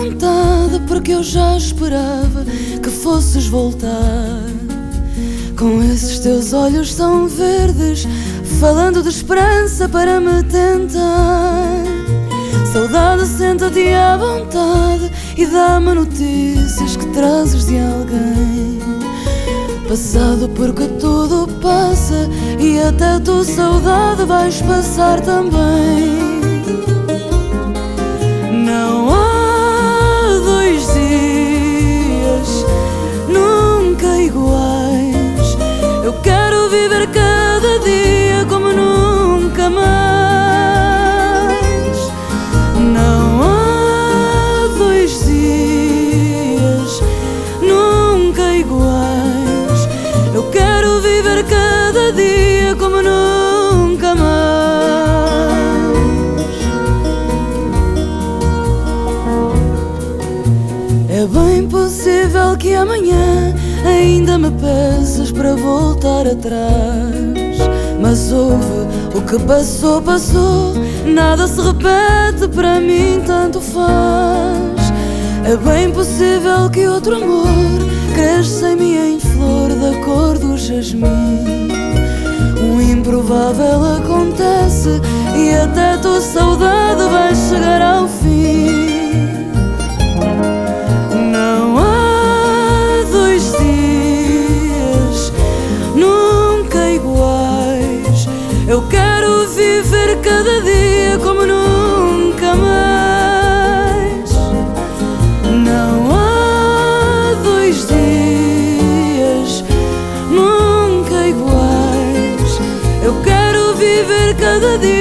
vontade, porque eu já esperava que fosses voltar. Com esses teus olhos tão verdes, falando de esperança para me tentar. Saudade, senta-te à vontade e dá-me notícias que trazes de alguém. Passado porque tudo passa e até tu saudade vais passar também. Viver cada dia como nunca mais. É bem possível que amanhã ainda me peças para voltar atrás. Mas houve o que passou, passou. Nada se repete, para mim tanto faz. É bem possível que outro amor cresça em O improvável acontece e até tua saudade Of diyor.